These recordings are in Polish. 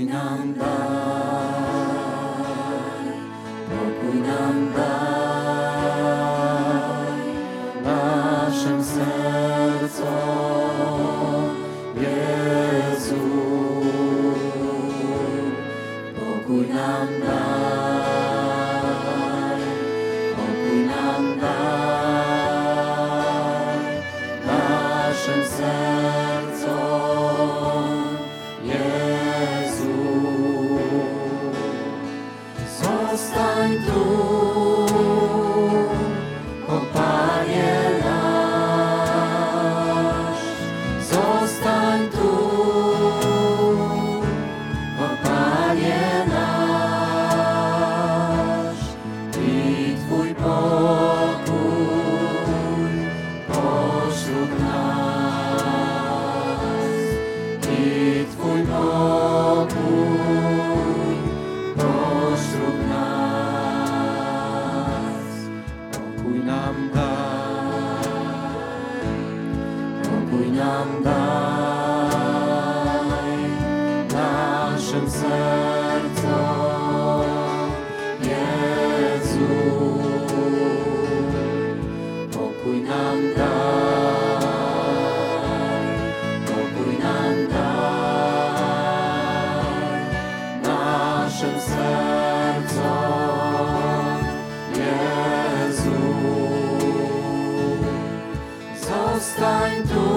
Govinanda nam daj naszym sercom, Jezu. Pokój nam daj, pokój nam daj naszym sercom, Jezu. Zostań tu.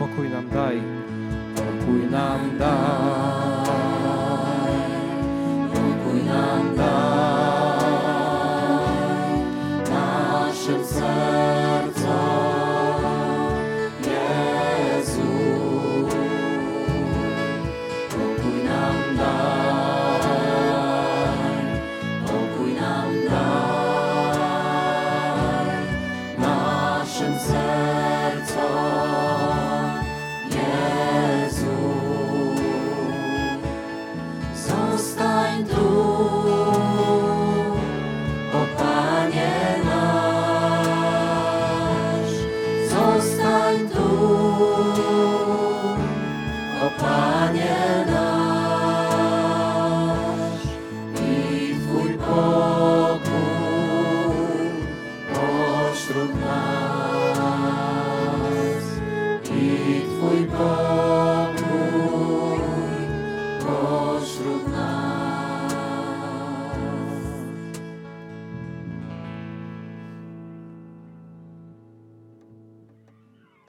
pokój nam daj, pokój nam daj, pokój nam daj.